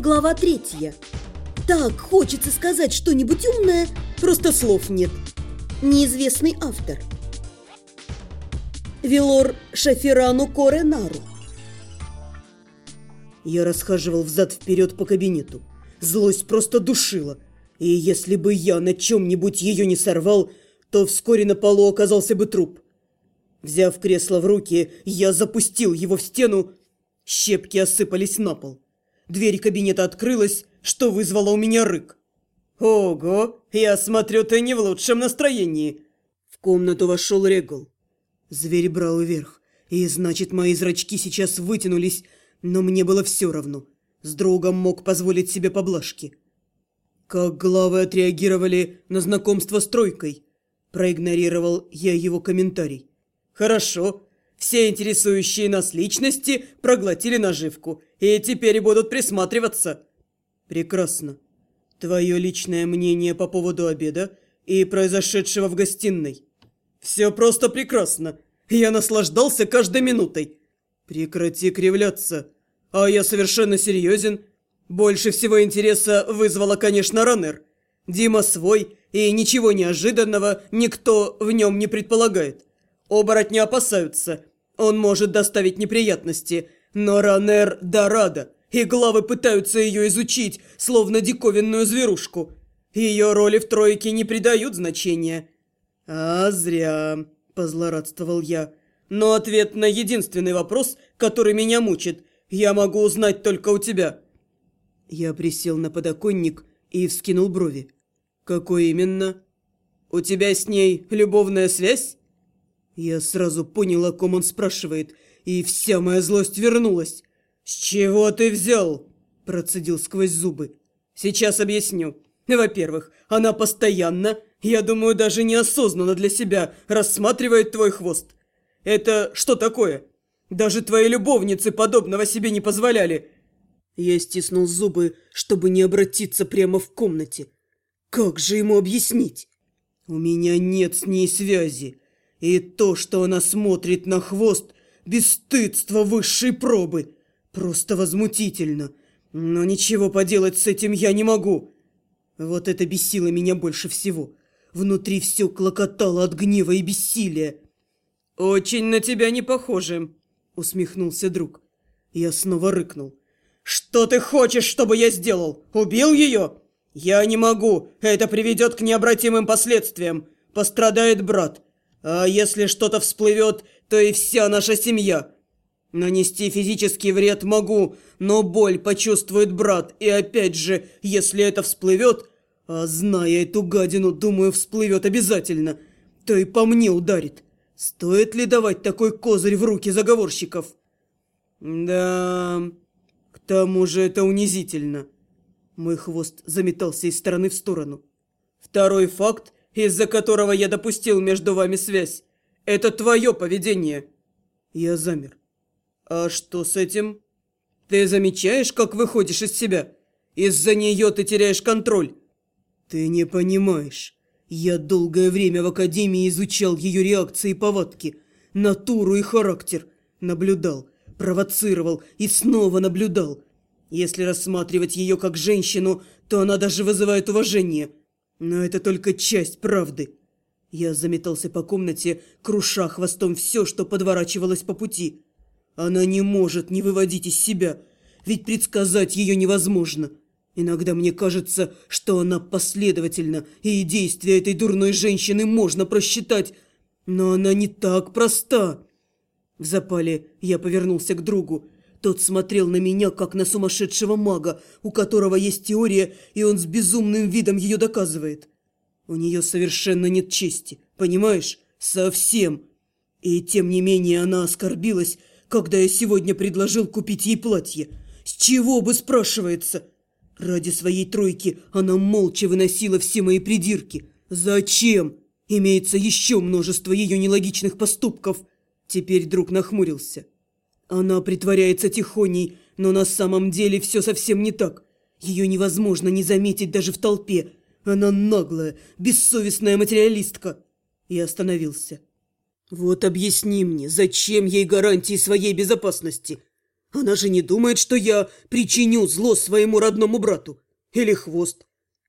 Глава третья. Так хочется сказать что-нибудь умное, просто слов нет. Неизвестный автор. Велор Шафирану Коренару. Я расхаживал взад-вперед по кабинету. Злость просто душила. И если бы я на чем-нибудь ее не сорвал, то вскоре на полу оказался бы труп. Взяв кресло в руки, я запустил его в стену. Щепки осыпались на пол. Дверь кабинета открылась, что вызвало у меня рык. «Ого, я смотрю, ты не в лучшем настроении!» В комнату вошел Регул. Зверь брал вверх, и значит, мои зрачки сейчас вытянулись, но мне было все равно. С другом мог позволить себе поблажки. Как главы отреагировали на знакомство с тройкой? Проигнорировал я его комментарий. Хорошо, все интересующие нас личности проглотили наживку и теперь будут присматриваться. Прекрасно. Твое личное мнение по поводу обеда и произошедшего в гостиной. Все просто прекрасно. Я наслаждался каждой минутой. Прекрати кривляться. А я совершенно серьезен. Больше всего интереса вызвала, конечно, Раннер. Дима свой, и ничего неожиданного никто в нем не предполагает. Оборотни опасаются. Он может доставить неприятности. Но Ранер Дорадо, и главы пытаются ее изучить, словно диковинную зверушку. Ее роли в тройке не придают значения. «А зря», – позлорадствовал я. «Но ответ на единственный вопрос, который меня мучит, я могу узнать только у тебя». Я присел на подоконник и вскинул брови. «Какой именно?» «У тебя с ней любовная связь?» Я сразу понял, о ком он спрашивает, и вся моя злость вернулась. «С чего ты взял?» – процедил сквозь зубы. «Сейчас объясню. Во-первых, она постоянно, я думаю, даже неосознанно для себя рассматривает твой хвост. Это что такое? Даже твои любовницы подобного себе не позволяли». Я стиснул зубы, чтобы не обратиться прямо в комнате. «Как же ему объяснить?» «У меня нет с ней связи». И то, что она смотрит на хвост, бесстыдство высшей пробы. Просто возмутительно. Но ничего поделать с этим я не могу. Вот это бесило меня больше всего. Внутри все клокотало от гнева и бессилия. «Очень на тебя не похоже», — усмехнулся друг. Я снова рыкнул. «Что ты хочешь, чтобы я сделал? Убил ее?» «Я не могу. Это приведет к необратимым последствиям. Пострадает брат. А если что-то всплывет, то и вся наша семья. Нанести физический вред могу, но боль почувствует брат. И опять же, если это всплывет, а зная эту гадину, думаю, всплывет обязательно, то и по мне ударит. Стоит ли давать такой козырь в руки заговорщиков? Да, к тому же это унизительно. Мой хвост заметался из стороны в сторону. Второй факт – из-за которого я допустил между вами связь. Это твое поведение». Я замер. «А что с этим?» «Ты замечаешь, как выходишь из себя? Из-за нее ты теряешь контроль». «Ты не понимаешь. Я долгое время в Академии изучал ее реакции и повадки, натуру и характер. Наблюдал, провоцировал и снова наблюдал. Если рассматривать ее как женщину, то она даже вызывает уважение». Но это только часть правды. Я заметался по комнате, круша хвостом все, что подворачивалось по пути. Она не может не выводить из себя, ведь предсказать ее невозможно. Иногда мне кажется, что она последовательна, и действия этой дурной женщины можно просчитать, но она не так проста. В запале я повернулся к другу. Тот смотрел на меня, как на сумасшедшего мага, у которого есть теория, и он с безумным видом ее доказывает. У нее совершенно нет чести, понимаешь? Совсем. И тем не менее она оскорбилась, когда я сегодня предложил купить ей платье. С чего бы, спрашивается? Ради своей тройки она молча выносила все мои придирки. Зачем? Имеется еще множество ее нелогичных поступков. Теперь друг нахмурился. Она притворяется тихоней, но на самом деле все совсем не так. Ее невозможно не заметить даже в толпе. Она наглая, бессовестная материалистка. И остановился. Вот объясни мне, зачем ей гарантии своей безопасности? Она же не думает, что я причиню зло своему родному брату. Или хвост.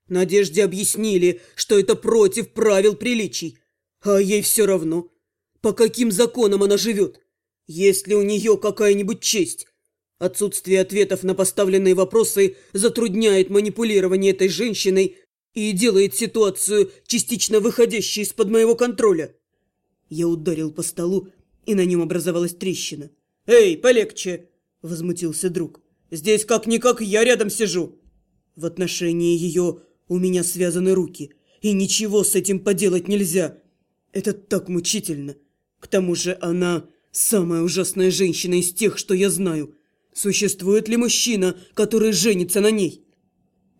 Надежде объяснили, что это против правил приличий. А ей все равно. По каким законам она живет? Есть ли у нее какая-нибудь честь? Отсутствие ответов на поставленные вопросы затрудняет манипулирование этой женщиной и делает ситуацию частично выходящей из-под моего контроля. Я ударил по столу, и на нем образовалась трещина. «Эй, полегче!» – возмутился друг. «Здесь как-никак я рядом сижу!» В отношении ее у меня связаны руки, и ничего с этим поделать нельзя. Это так мучительно. К тому же она самая ужасная женщина из тех, что я знаю. Существует ли мужчина, который женится на ней?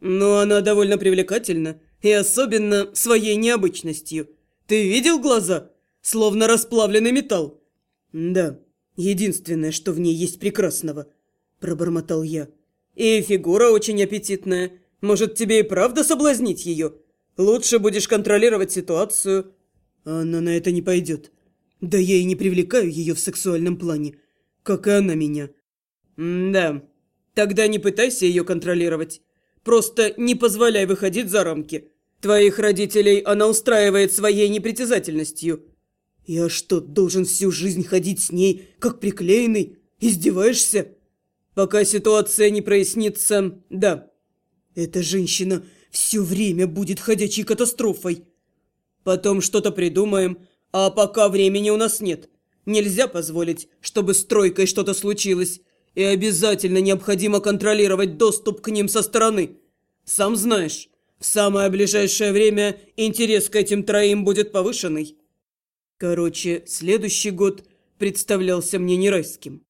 Но она довольно привлекательна, и особенно своей необычностью. Ты видел глаза? Словно расплавленный металл. Да, единственное, что в ней есть прекрасного, пробормотал я. И фигура очень аппетитная. Может, тебе и правда соблазнить ее? Лучше будешь контролировать ситуацию. Она на это не пойдет. Да я и не привлекаю ее в сексуальном плане, как и она меня. М да, тогда не пытайся ее контролировать. Просто не позволяй выходить за рамки. Твоих родителей она устраивает своей непритязательностью. Я что, должен всю жизнь ходить с ней, как приклеенный? Издеваешься? Пока ситуация не прояснится, да. Эта женщина все время будет ходячей катастрофой. Потом что-то придумаем, а пока времени у нас нет. Нельзя позволить, чтобы с тройкой что-то случилось, и обязательно необходимо контролировать доступ к ним со стороны. Сам знаешь, в самое ближайшее время интерес к этим троим будет повышенный. Короче, следующий год представлялся мне не райским.